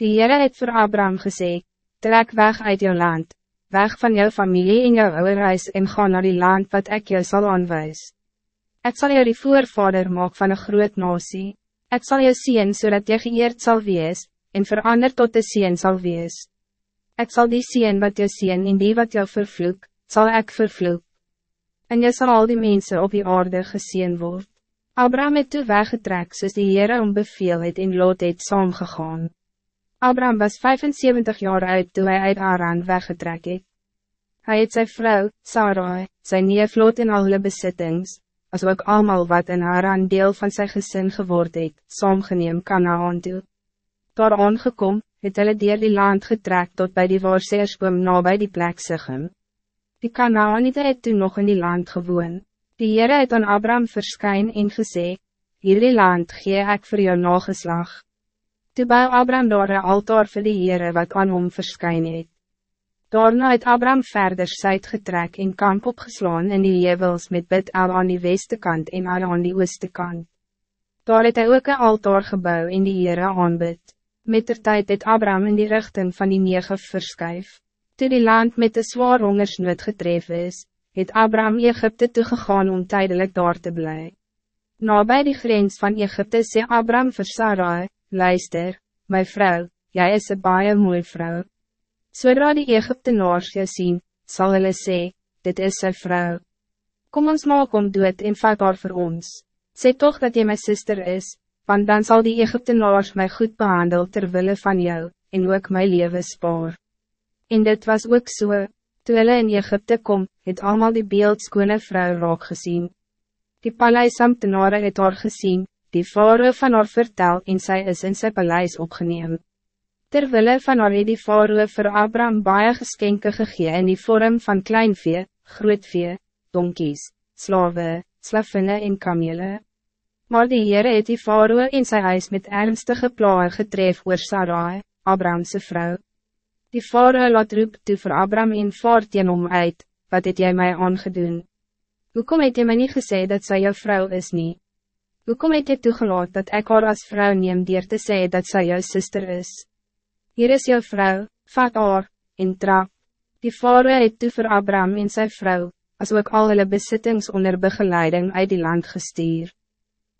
Die Heere het voor Abraham gezegd, trek weg uit jou land, weg van jou familie en jou ouderhuis en ga naar die land wat ik jou zal aanwijs. Ik zal jou die voorvader maak van een groot nasie, ik zal jou zien zodat je geëerd zal wees, en verander tot de zien zal wees. Ik zal die zien wat jou zien en die wat jou vervloek, zal ik vervloek. En je zal al die mensen op die aarde gezien worden. Abraham het toe weggetrek soos die Heere om beveel het en Lot het saamgegaan. Abraham was 75 jaar oud toen hij uit Aran weggetrek het. Hy het sy vrou, Sarai, sy neef Lot en al hulle besittings, as ook allemaal wat in Aran deel van zijn gezin geword het, saamgeneem Kanaan toe. Daar aangekom, het hulle dier die land getrek tot bij die waarseersboom na by die plek Sigem. Die Kanaanite het toen nog in die land gewoon. Die Heere het aan Abraham verskyn en gesê, Hierdie land gee ek vir jou nageslag. Toe bou Abraham daar een altaar vir die Heere wat aan hom verskyn het. Daarna het Abraham verder zuid getrek en kamp opgeslaan in die jevels met bid al aan die weste kant en al aan die ooste kant. Daar het hy ook een altaar gebouw in die Heere aanbid. Met der tijd het Abraham in die richting van die nege verskuif. Toe die land met de zwaar hongersnood getref is, het Abraham Egypte toegegaan om tijdelijk daar te blijven. Na bij die grens van Egypte sê Abraham vir Sarai, luister, my vrouw, jij is een baie mooi vrouw. Zodra die Egyptenaars jou sien, sal hulle sê, dit is sy vrouw. Kom ons maak om dood en vat haar vir ons. Sê toch dat jy my sister is, want dan zal die Egyptenaars mij goed behandel terwille van jou, en ook my leven spaar. En dit was ook so, Toe hulle in Egypte kom, het allemaal die beeldskone vrou raak gezien. Die paleisambtenare het haar gezien, die vare van haar vertel en zij is in sy paleis opgeneem. Terwille van haar het die vare vir Abraham baie geskenke gegee in die vorm van kleinvee, grootvee, donkies, slawe, slavinne en kamele. Maar die Heere het die vare in sy huis met ernstige plae getref oor Sarai, Abrahamse vrouw. Die vader laat roep toe vir Abraham en vaart teen om uit, wat het jy mij aangedoen? Hoekom het jy my nie gesê dat zij jou vrouw is nie? Hoekom het jy toegelaat dat ik haar als vrouw neem dier te sê dat zij jou sister is? Hier is jou vrouw, vat haar, en trap. Die vader het toe vir Abraham en zijn vrouw, als ook al hulle besittings onder begeleiding uit die land gestuur.